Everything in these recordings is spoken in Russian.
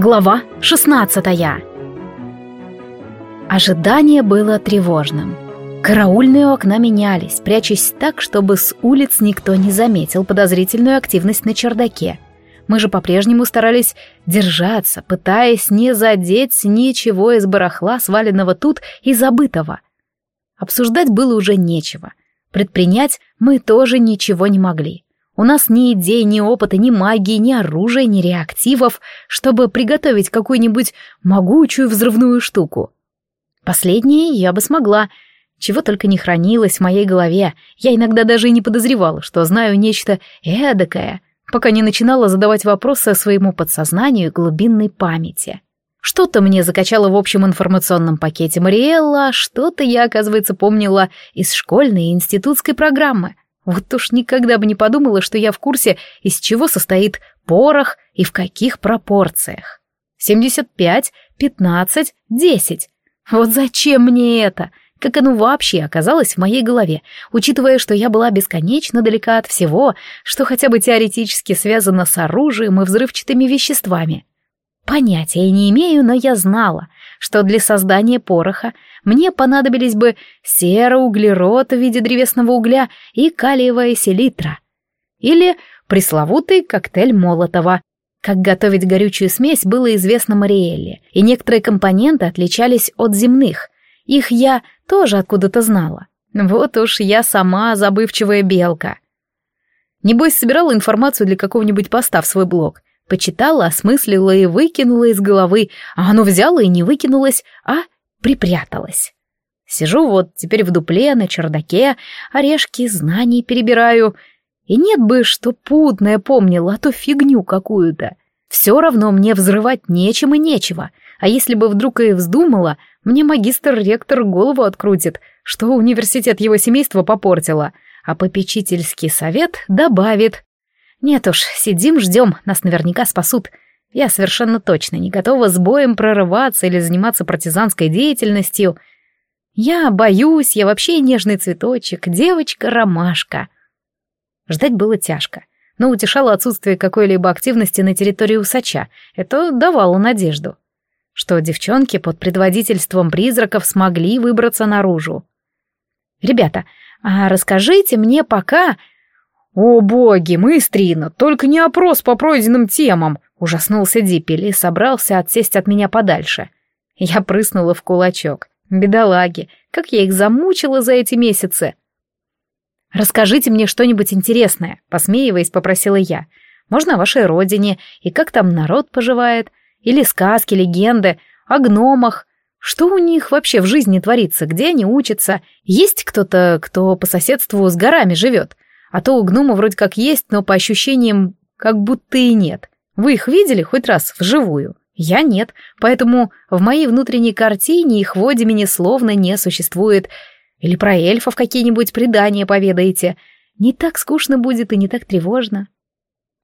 Глава 16 Ожидание было тревожным. Караульные окна менялись, прячась так, чтобы с улиц никто не заметил подозрительную активность на чердаке. Мы же по-прежнему старались держаться, пытаясь не задеть ничего из барахла, сваленного тут и забытого. Обсуждать было уже нечего. Предпринять мы тоже ничего не могли. У нас ни идей, ни опыта, ни магии, ни оружия, ни реактивов, чтобы приготовить какую-нибудь могучую взрывную штуку. Последнее я бы смогла. Чего только не хранилось в моей голове. Я иногда даже и не подозревала, что знаю нечто эдакое, пока не начинала задавать вопросы своему подсознанию и глубинной памяти. Что-то мне закачало в общем информационном пакете Мариэлла, что-то я, оказывается, помнила из школьной и институтской программы — вот уж никогда бы не подумала, что я в курсе, из чего состоит порох и в каких пропорциях. 75, 15, 10. Вот зачем мне это? Как оно вообще оказалось в моей голове, учитывая, что я была бесконечно далека от всего, что хотя бы теоретически связано с оружием и взрывчатыми веществами. Понятия не имею, но я знала, что для создания пороха мне понадобились бы сероуглерод в виде древесного угля и калиевая селитра. Или пресловутый коктейль Молотова. Как готовить горючую смесь было известно Мариэлле, и некоторые компоненты отличались от земных. Их я тоже откуда-то знала. Вот уж я сама забывчивая белка. Небось, собирала информацию для какого-нибудь поста в свой блог, Почитала, осмыслила и выкинула из головы, а оно взяло и не выкинулось, а припряталось. Сижу вот теперь в дупле на чердаке, орешки знаний перебираю. И нет бы, что путное помнила, а то фигню какую-то. Все равно мне взрывать нечем и нечего. А если бы вдруг и вздумала, мне магистр-ректор голову открутит, что университет его семейства попортила, а попечительский совет добавит. Нет уж, сидим, ждем, нас наверняка спасут. Я совершенно точно не готова с боем прорываться или заниматься партизанской деятельностью. Я боюсь, я вообще нежный цветочек, девочка-ромашка. Ждать было тяжко, но утешало отсутствие какой-либо активности на территории усача. Это давало надежду. Что девчонки под предводительством призраков смогли выбраться наружу. «Ребята, а расскажите мне пока...» «О боги, мыстрина, только не опрос по пройденным темам!» — ужаснулся Диппель и собрался отсесть от меня подальше. Я прыснула в кулачок. Бедолаги, как я их замучила за эти месяцы! «Расскажите мне что-нибудь интересное», — посмеиваясь, попросила я. «Можно о вашей родине и как там народ поживает? Или сказки, легенды, о гномах? Что у них вообще в жизни творится? Где они учатся? Есть кто-то, кто по соседству с горами живет?» А то у гнома вроде как есть, но по ощущениям как будто и нет. Вы их видели хоть раз вживую? Я нет, поэтому в моей внутренней картине их в Одимине словно не существует. Или про эльфов какие-нибудь предания поведаете. Не так скучно будет и не так тревожно.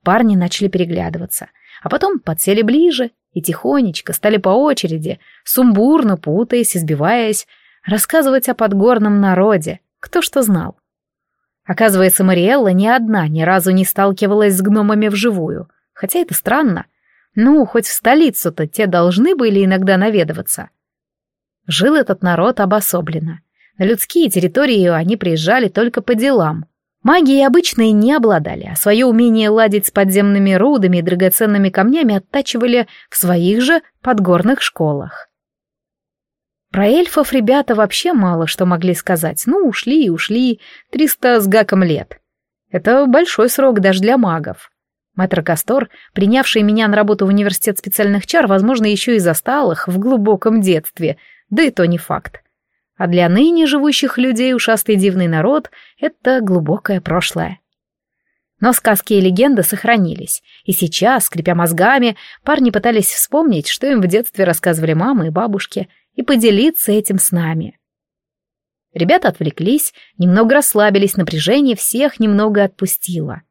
Парни начали переглядываться, а потом подсели ближе и тихонечко стали по очереди, сумбурно путаясь, избиваясь, рассказывать о подгорном народе, кто что знал. Оказывается, Мариэлла ни одна ни разу не сталкивалась с гномами вживую. Хотя это странно. Ну, хоть в столицу-то те должны были иногда наведываться. Жил этот народ обособленно. На людские территории они приезжали только по делам. Магией обычные не обладали, а свое умение ладить с подземными рудами и драгоценными камнями оттачивали в своих же подгорных школах. Про эльфов ребята вообще мало что могли сказать. Ну, ушли и ушли, триста с гаком лет. Это большой срок даже для магов. Мэтр Кастор, принявший меня на работу в университет специальных чар, возможно, еще и застал их в глубоком детстве, да и то не факт. А для ныне живущих людей ушастый дивный народ — это глубокое прошлое. Но сказки и легенды сохранились, и сейчас, скрипя мозгами, парни пытались вспомнить, что им в детстве рассказывали мамы и бабушки — и поделиться этим с нами. Ребята отвлеклись, немного расслабились, напряжение всех немного отпустило.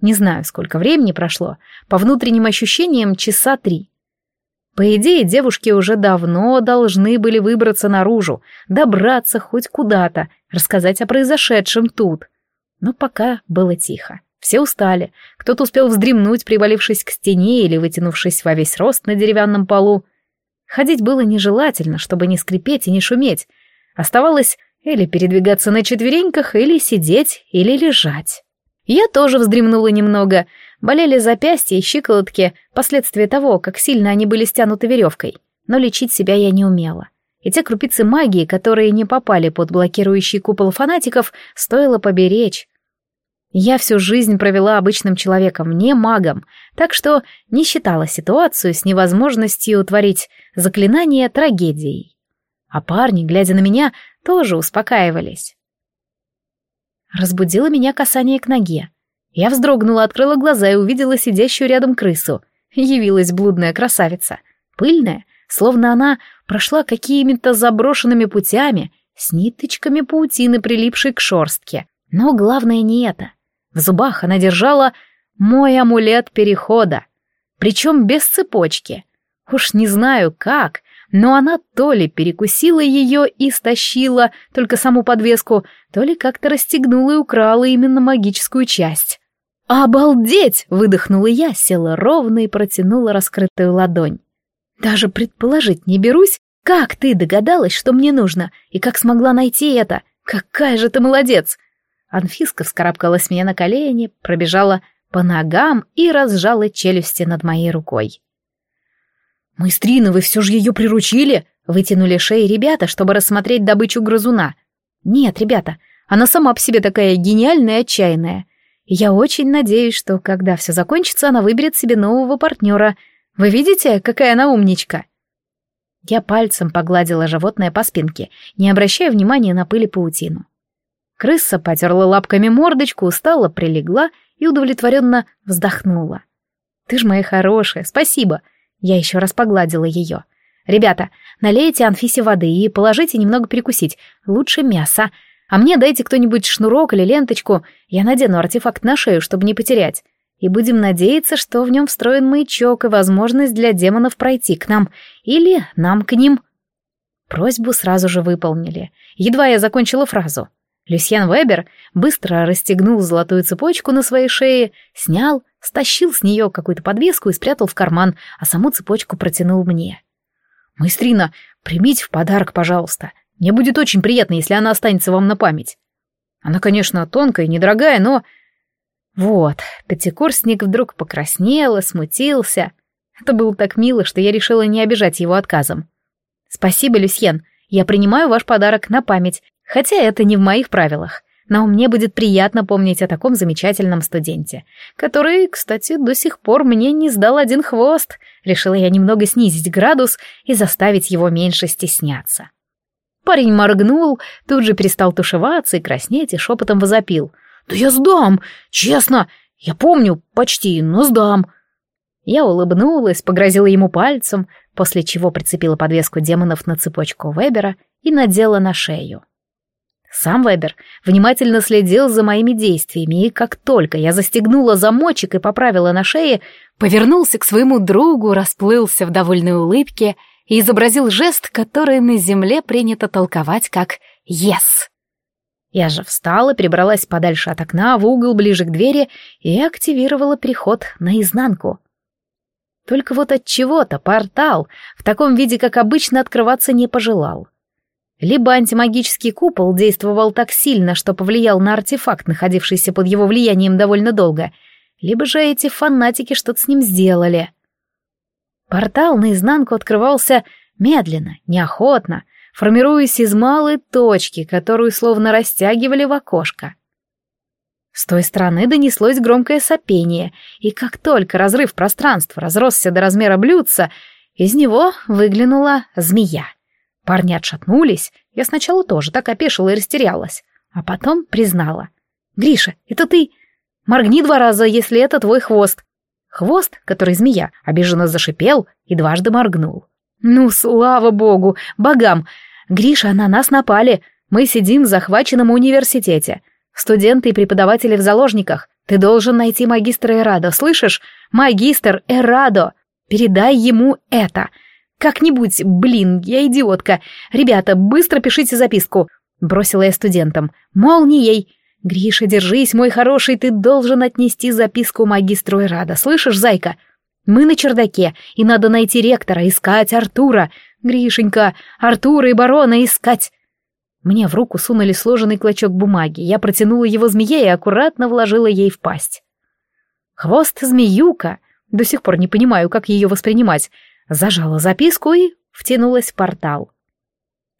Не знаю, сколько времени прошло, по внутренним ощущениям часа три. По идее, девушки уже давно должны были выбраться наружу, добраться хоть куда-то, рассказать о произошедшем тут. Но пока было тихо. Все устали, кто-то успел вздремнуть, привалившись к стене или вытянувшись во весь рост на деревянном полу. Ходить было нежелательно, чтобы не скрипеть и не шуметь. Оставалось или передвигаться на четвереньках, или сидеть, или лежать. Я тоже вздремнула немного. Болели запястья и щиколотки, последствия того, как сильно они были стянуты веревкой. Но лечить себя я не умела. И те крупицы магии, которые не попали под блокирующий купол фанатиков, стоило поберечь. Я всю жизнь провела обычным человеком, не магом, так что не считала ситуацию с невозможностью творить заклинание трагедией. А парни, глядя на меня, тоже успокаивались. Разбудило меня касание к ноге. Я вздрогнула, открыла глаза и увидела сидящую рядом крысу. Явилась блудная красавица. Пыльная, словно она прошла какими-то заброшенными путями, с ниточками паутины, прилипшей к шорстке. Но главное не это. В зубах она держала мой амулет перехода, причем без цепочки. Уж не знаю как, но она то ли перекусила ее и стащила только саму подвеску, то ли как-то расстегнула и украла именно магическую часть. «Обалдеть!» — выдохнула я, села ровно и протянула раскрытую ладонь. «Даже предположить не берусь, как ты догадалась, что мне нужно, и как смогла найти это? Какая же ты молодец!» Анфиска вскарабкалась мне на колени, пробежала по ногам и разжала челюсти над моей рукой. «Маэстрина, вы все же ее приручили?» — вытянули шеи ребята, чтобы рассмотреть добычу грызуна. «Нет, ребята, она сама по себе такая гениальная и отчаянная. я очень надеюсь, что, когда все закончится, она выберет себе нового партнера. Вы видите, какая она умничка?» Я пальцем погладила животное по спинке, не обращая внимания на пыль и паутину. Крыса потерла лапками мордочку, устала, прилегла и удовлетворенно вздохнула. «Ты ж моя хорошая, спасибо!» Я еще раз погладила ее. «Ребята, налейте Анфисе воды и положите немного перекусить, лучше мяса. А мне дайте кто-нибудь шнурок или ленточку, я надену артефакт на шею, чтобы не потерять. И будем надеяться, что в нем встроен маячок и возможность для демонов пройти к нам, или нам к ним». Просьбу сразу же выполнили. Едва я закончила фразу — Люсьен Вебер быстро расстегнул золотую цепочку на своей шее, снял, стащил с нее какую-то подвеску и спрятал в карман, а саму цепочку протянул мне. «Маэстрина, примите в подарок, пожалуйста. Мне будет очень приятно, если она останется вам на память. Она, конечно, тонкая, недорогая, но...» Вот, пятикурсник вдруг покраснел и смутился. Это было так мило, что я решила не обижать его отказом. «Спасибо, Люсьен. Я принимаю ваш подарок на память Хотя это не в моих правилах, но мне будет приятно помнить о таком замечательном студенте, который, кстати, до сих пор мне не сдал один хвост. Решила я немного снизить градус и заставить его меньше стесняться. Парень моргнул, тут же перестал тушеваться и краснеть, и шепотом возопил. «Да я сдам! Честно! Я помню, почти, но сдам!» Я улыбнулась, погрозила ему пальцем, после чего прицепила подвеску демонов на цепочку Вебера и надела на шею. Сам Вебер внимательно следил за моими действиями, и как только я застегнула замочек и поправила на шее, повернулся к своему другу, расплылся в довольной улыбке и изобразил жест, который на земле принято толковать как «Yes». Я же встала, перебралась подальше от окна, в угол ближе к двери и активировала переход наизнанку. Только вот от чего-то портал в таком виде, как обычно, открываться не пожелал. Либо антимагический купол действовал так сильно, что повлиял на артефакт, находившийся под его влиянием довольно долго, либо же эти фанатики что-то с ним сделали. Портал наизнанку открывался медленно, неохотно, формируясь из малой точки, которую словно растягивали в окошко. С той стороны донеслось громкое сопение, и как только разрыв пространства разросся до размера блюдца, из него выглянула змея. Парни отшатнулись, я сначала тоже так опешила и растерялась, а потом признала. «Гриша, это ты? Моргни два раза, если это твой хвост». Хвост, который змея, обиженно зашипел и дважды моргнул. «Ну, слава богу, богам! Гриша, на нас напали. Мы сидим в захваченном университете. Студенты и преподаватели в заложниках. Ты должен найти магистра Эрадо, слышишь? Магистр Эрадо! Передай ему это. «Как-нибудь, блин, я идиотка. Ребята, быстро пишите записку», — бросила я студентам. «Молнией! «Гриша, держись, мой хороший, ты должен отнести записку магистру Ирада. Слышишь, зайка? Мы на чердаке, и надо найти ректора, искать Артура. Гришенька, Артура и барона искать!» Мне в руку сунули сложенный клочок бумаги. Я протянула его змее и аккуратно вложила ей в пасть. Хвост змеюка, до сих пор не понимаю, как ее воспринимать, зажала записку и втянулась в портал.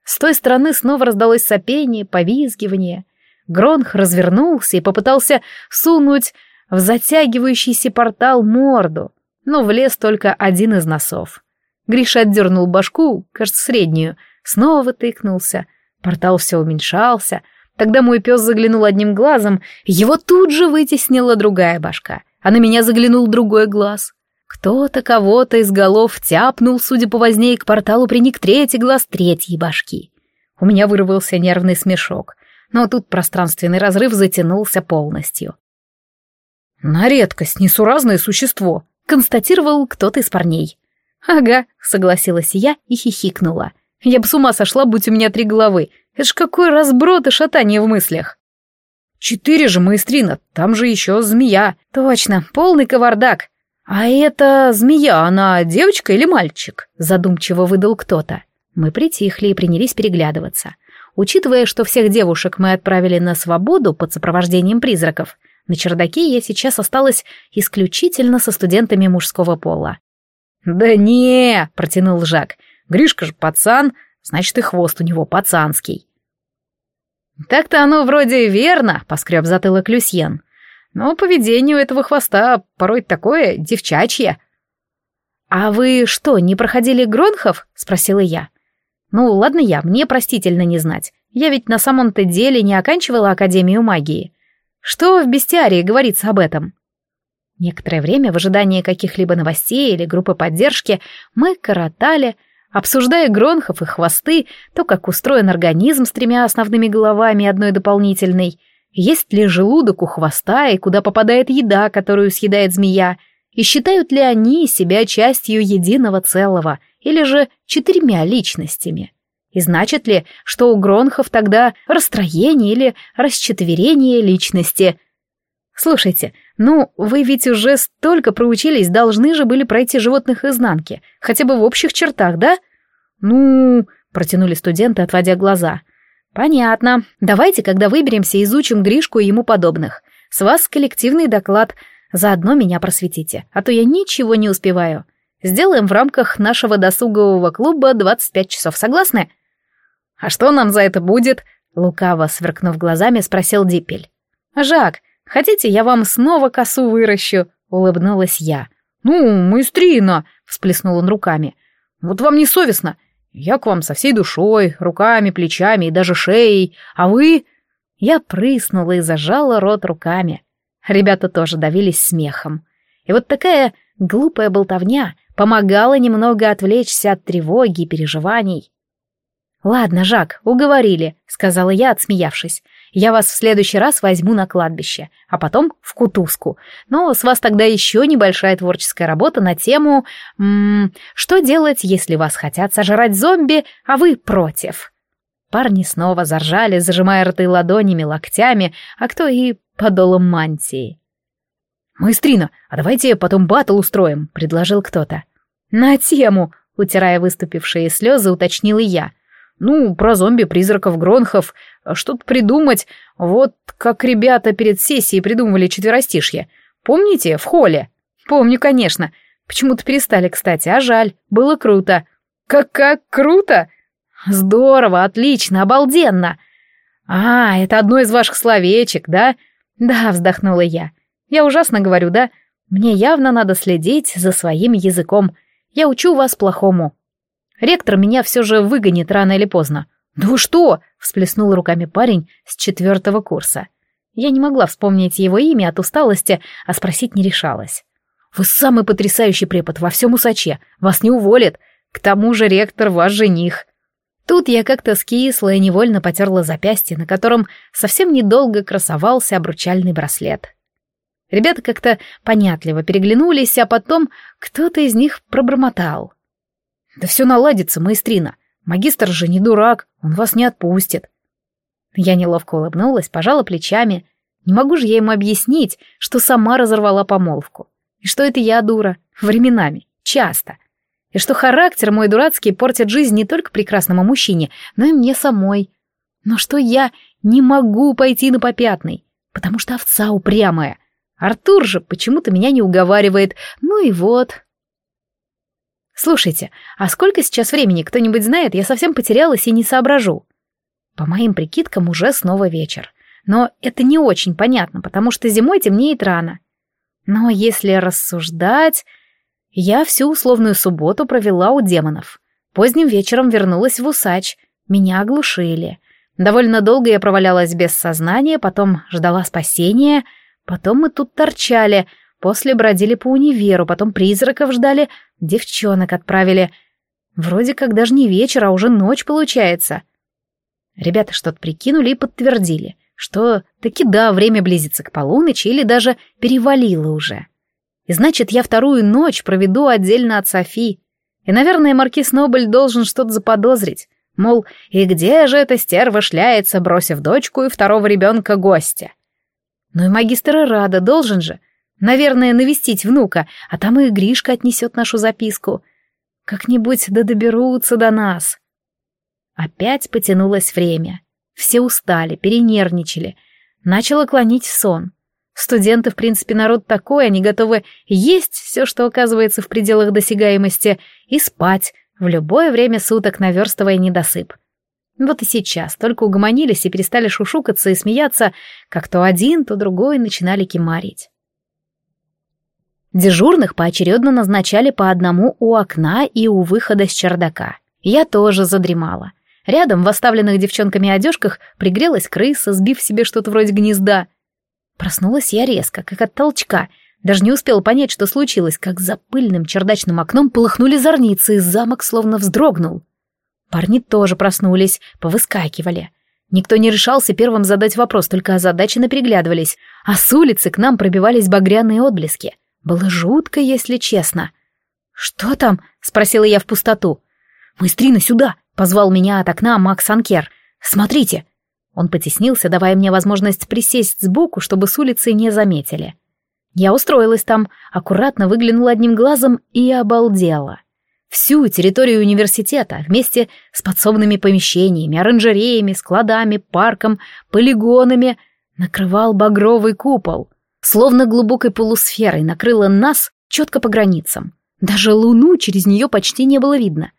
С той стороны снова раздалось сопение, повизгивание. Гронх развернулся и попытался сунуть в затягивающийся портал морду, но влез только один из носов. Гриша отдернул башку, кажется, среднюю, снова тыкнулся — Портал все уменьшался. Тогда мой пес заглянул одним глазом, его тут же вытеснила другая башка, а на меня заглянул другой глаз. Кто-то кого-то из голов тяпнул, судя по возне, и к порталу приник третий глаз третьей башки. У меня вырвался нервный смешок, но тут пространственный разрыв затянулся полностью. «На редкость несуразное существо», — констатировал кто-то из парней. «Ага», — согласилась я и хихикнула. Я бы с ума сошла, будь у меня три головы. Это ж какой разброд и шатание в мыслях. Четыре же, маэстрина, там же еще змея. Точно, полный кавардак. А эта змея, она девочка или мальчик? Задумчиво выдал кто-то. Мы притихли и принялись переглядываться. Учитывая, что всех девушек мы отправили на свободу под сопровождением призраков, на чердаке я сейчас осталась исключительно со студентами мужского пола. «Да не!» — протянул Жак. Гришка же пацан, значит и хвост у него пацанский. Так-то оно вроде верно, поскреб затылок Люсьен. Но поведение у этого хвоста порой такое девчачье. «А вы что, не проходили Гронхов?» — спросила я. «Ну, ладно я, мне простительно не знать. Я ведь на самом-то деле не оканчивала Академию магии. Что в бестиарии говорится об этом?» Некоторое время в ожидании каких-либо новостей или группы поддержки мы коротали, обсуждая гронхов и хвосты, то, как устроен организм с тремя основными головами и одной дополнительной, есть ли желудок у хвоста и куда попадает еда, которую съедает змея, и считают ли они себя частью единого целого или же четырьмя личностями. И значит ли, что у гронхов тогда расстроение или расчетверение личности – Слушайте, ну, вы ведь уже столько проучились, должны же были пройти животных изнанки, хотя бы в общих чертах, да? Ну, протянули студенты, отводя глаза. Понятно. Давайте, когда выберемся, изучим Гришку и ему подобных. С вас коллективный доклад. Заодно меня просветите, а то я ничего не успеваю. Сделаем в рамках нашего досугового клуба 25 часов, согласны? А что нам за это будет? Лукаво сверкнув глазами, спросил Диппель. Жак, Хотите, я вам снова косу выращу?» — улыбнулась я. «Ну, маэстрина!» — всплеснул он руками. «Вот вам не совестно. Я к вам со всей душой, руками, плечами и даже шеей, а вы...» Я прыснула и зажала рот руками. Ребята тоже давились смехом. И вот такая глупая болтовня помогала немного отвлечься от тревоги и переживаний. «Ладно, Жак, уговорили», — сказала я, отсмеявшись. Я вас в следующий раз возьму на кладбище, а потом в кутузку. Но с вас тогда еще небольшая творческая работа на тему м -м, «Что делать, если вас хотят сожрать зомби, а вы против?» Парни снова заржали, зажимая рты ладонями, локтями, а кто и подолом мантии. «Маэстрина, а давайте потом батл устроим», — предложил кто-то. «На тему», — утирая выступившие слезы, уточнила я. Ну, про зомби-призраков Гронхов, что-то придумать, вот как ребята перед сессией придумывали четверостишье. Помните, в холле? Помню, конечно. Почему-то перестали, кстати, а жаль, было круто. Как-как круто? Здорово, отлично, обалденно. А, это одно из ваших словечек, да? Да, вздохнула я. Я ужасно говорю, да? Мне явно надо следить за своим языком. Я учу вас плохому. Ректор меня все же выгонит рано или поздно. «Да вы что?» — всплеснул руками парень с четвертого курса. Я не могла вспомнить его имя от усталости, а спросить не решалась. «Вы самый потрясающий препод во всем усаче. Вас не уволят. К тому же ректор ваш жених». Тут я как-то скисла и невольно потерла запястье, на котором совсем недолго красовался обручальный браслет. Ребята как-то понятливо переглянулись, а потом кто-то из них пробормотал. Да все наладится, маэстрина. Магистр же не дурак, он вас не отпустит. Я неловко улыбнулась, пожала плечами. Не могу же я ему объяснить, что сама разорвала помолвку. И что это я дура. Временами. Часто. И что характер мой дурацкий портит жизнь не только прекрасному мужчине, но и мне самой. Но что я не могу пойти на попятный, потому что овца упрямая. Артур же почему-то меня не уговаривает. Ну и вот. Слушайте, а сколько сейчас времени, кто-нибудь знает? Я совсем потерялась и не соображу. По моим прикидкам, уже снова вечер. Но это не очень понятно, потому что зимой темнеет рано. Но если рассуждать... Я всю условную субботу провела у демонов. Поздним вечером вернулась в усач. Меня оглушили. Довольно долго я провалялась без сознания, потом ждала спасения, потом мы тут торчали, после бродили по универу, потом призраков ждали, девчонок отправили. Вроде как даже не вечер, а уже ночь получается. Ребята что-то прикинули и подтвердили, что таки да, время близится к полуночи или даже перевалило уже. И значит, я вторую ночь проведу отдельно от Софи. И, наверное, маркиз Нобль должен что-то заподозрить. Мол, и где же эта стерва шляется, бросив дочку и второго ребенка гостя? Ну и магистр Рада должен же, наверное, навестить внука, а там и Гришка отнесет нашу записку. Как-нибудь да доберутся до нас. Опять потянулось время. Все устали, перенервничали. Начало клонить в сон. Студенты, в принципе, народ такой, они готовы есть все, что оказывается в пределах досягаемости, и спать в любое время суток, наверстывая недосып. Вот и сейчас только угомонились и перестали шушукаться и смеяться, как то один, то другой начинали кимарить. Дежурных поочередно назначали по одному у окна и у выхода с чердака. Я тоже задремала. Рядом в оставленных девчонками одежках пригрелась крыса, сбив себе что-то вроде гнезда. Проснулась я резко, как от толчка. Даже не успела понять, что случилось, как за пыльным чердачным окном полыхнули зорницы, и замок словно вздрогнул. Парни тоже проснулись, повыскакивали. Никто не решался первым задать вопрос, только озадаченно переглядывались, а с улицы к нам пробивались багряные отблески. Было жутко, если честно. «Что там?» — спросила я в пустоту. «Маэстрина, сюда!» Позвал меня от окна Макс Анкер. «Смотрите!» Он потеснился, давая мне возможность присесть сбоку, чтобы с улицы не заметили. Я устроилась там, аккуратно выглянула одним глазом и обалдела. Всю территорию университета вместе с подсобными помещениями, оранжереями, складами, парком, полигонами накрывал багровый купол. Словно глубокой полусферой накрыло нас четко по границам. Даже луну через нее почти не было видно.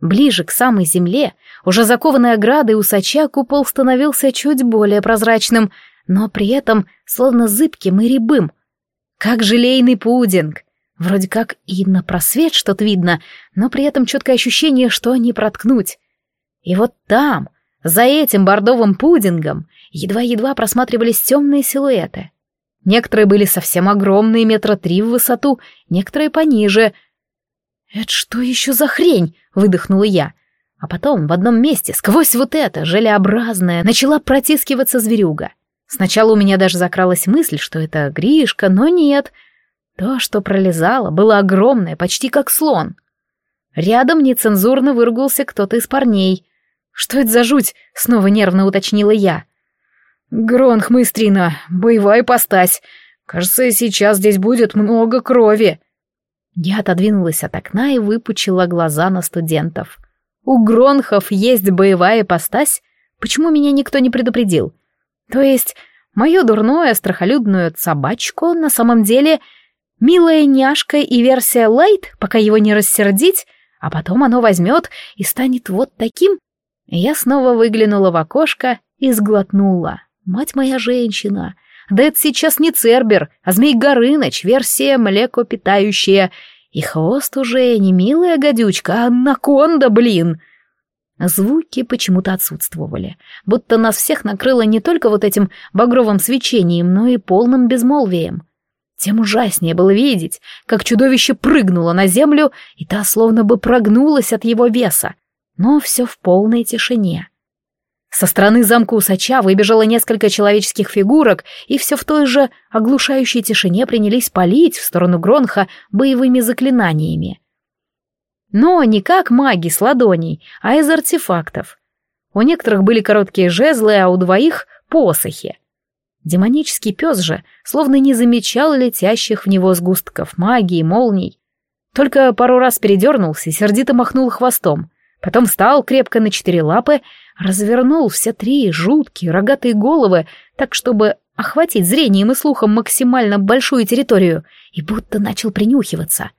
Ближе к самой земле, уже закованной оградой усача, купол становился чуть более прозрачным, но при этом словно зыбким и рябым. Как желейный пудинг. Вроде как и на просвет что-то видно, но при этом четкое ощущение, что не проткнуть. И вот там, за этим бордовым пудингом, едва-едва просматривались темные силуэты. Некоторые были совсем огромные, метра три в высоту, некоторые пониже — «Это что еще за хрень?» — выдохнула я. А потом в одном месте, сквозь вот это, желеобразное, начала протискиваться зверюга. Сначала у меня даже закралась мысль, что это Гришка, но нет. То, что пролезало, было огромное, почти как слон. Рядом нецензурно выругался кто-то из парней. «Что это за жуть?» — снова нервно уточнила я. «Гронх, мыстрина, боевая постась. Кажется, сейчас здесь будет много крови», я отодвинулась от окна и выпучила глаза на студентов. У Гронхов есть боевая ипостась? Почему меня никто не предупредил? То есть, мою дурную страхолюдную собачку на самом деле милая няшка и версия лайт, пока его не рассердить, а потом оно возьмет и станет вот таким? Я снова выглянула в окошко и сглотнула. Мать моя женщина, да это сейчас не Цербер, а Змей Горыныч, версия млекопитающая. И хвост уже не милая гадючка, а анаконда, блин. Звуки почему-то отсутствовали, будто нас всех накрыло не только вот этим багровым свечением, но и полным безмолвием. Тем ужаснее было видеть, как чудовище прыгнуло на землю, и та словно бы прогнулась от его веса, но все в полной тишине. Со стороны замка усача выбежало несколько человеческих фигурок, и все в той же оглушающей тишине принялись палить в сторону Гронха боевыми заклинаниями. Но не как маги с ладоней, а из артефактов. У некоторых были короткие жезлы, а у двоих — посохи. Демонический пес же словно не замечал летящих в него сгустков магии, молний. Только пару раз передернулся и сердито махнул хвостом. Потом встал крепко на четыре лапы, развернул все три жуткие рогатые головы, так чтобы охватить зрением и слухом максимально большую территорию, и будто начал принюхиваться.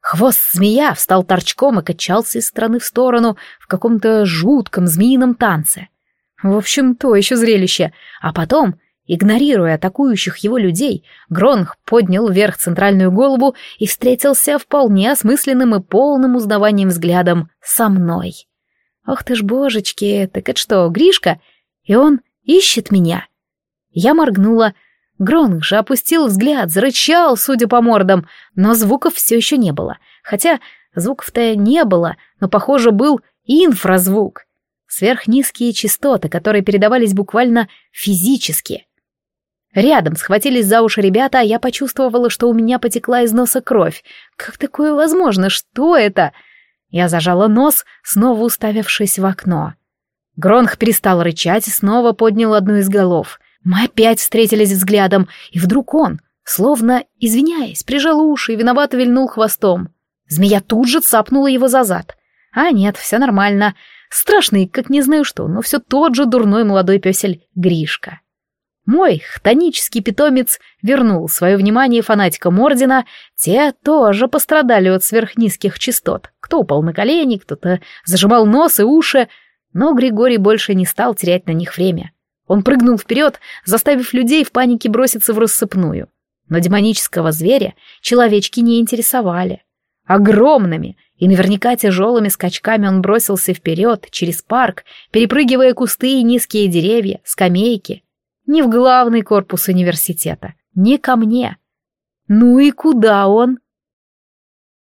Хвост змея встал торчком и качался из стороны в сторону в каком-то жутком змеином танце. В общем, то еще зрелище. А потом, игнорируя атакующих его людей, Гронх поднял вверх центральную голову и встретился вполне осмысленным и полным узнаванием взглядом со мной. Ох ты ж божечки, так это что, Гришка? И он ищет меня. Я моргнула. Гронг же опустил взгляд, зарычал, судя по мордам, но звуков все еще не было. Хотя звуков-то не было, но, похоже, был инфразвук. Сверхнизкие частоты, которые передавались буквально физически. Рядом схватились за уши ребята, а я почувствовала, что у меня потекла из носа кровь. Как такое возможно? Что это? Я зажала нос, снова уставившись в окно. Гронх перестал рычать и снова поднял одну из голов. Мы опять встретились взглядом, и вдруг он, словно извиняясь, прижал уши и виновато вильнул хвостом. Змея тут же цапнула его за зад. А нет, все нормально. Страшный, как не знаю что, но все тот же дурной молодой песель Гришка. Мой хтонический питомец вернул свое внимание фанатикам Ордена, те тоже пострадали от сверхнизких частот. Кто упал на колени, кто-то зажимал нос и уши, но Григорий больше не стал терять на них время. Он прыгнул вперед, заставив людей в панике броситься в рассыпную. Но демонического зверя человечки не интересовали. Огромными и наверняка тяжелыми скачками он бросился вперед, через парк, перепрыгивая кусты и низкие деревья, скамейки. Не в главный корпус университета, не ко мне. Ну и куда он?